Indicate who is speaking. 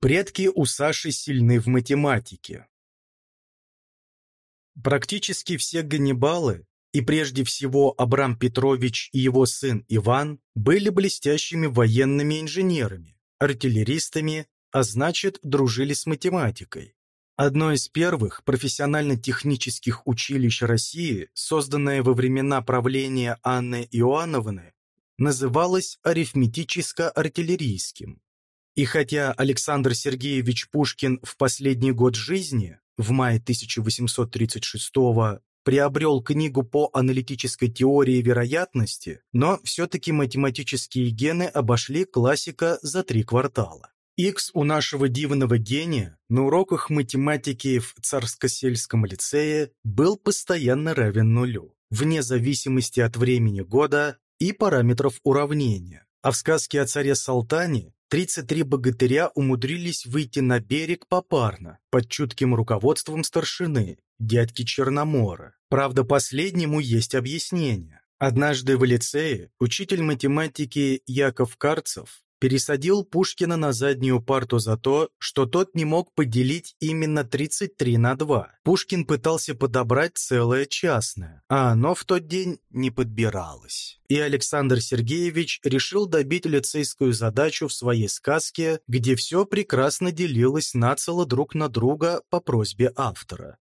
Speaker 1: Предки у Саши сильны в математике. Практически все Ганнибалы, и прежде всего Абрам Петрович и его сын Иван, были блестящими военными инженерами, артиллеристами, а значит, дружили с математикой. Одно из первых профессионально-технических училищ России, созданное во времена правления Анны Иоанновны, называлось арифметическо-артиллерийским. И хотя Александр Сергеевич Пушкин в последний год жизни, в мае 1836 приобрел книгу по аналитической теории вероятности, но все-таки математические гены обошли классика за три квартала. Х у нашего дивного гения на уроках математики в Царско-сельском лицее был постоянно равен нулю, вне зависимости от времени года и параметров уравнения. А в сказке о царе Салтане 33 богатыря умудрились выйти на берег попарно, под чутким руководством старшины, дядьки Черномора. Правда, последнему есть объяснение. Однажды в лицее учитель математики Яков Карцев пересадил Пушкина на заднюю парту за то, что тот не мог поделить именно 33 на 2. Пушкин пытался подобрать целое частное, а оно в тот день не подбиралось. И Александр Сергеевич решил добить лицейскую задачу в своей сказке, где все прекрасно делилось нацело друг на друга по просьбе автора.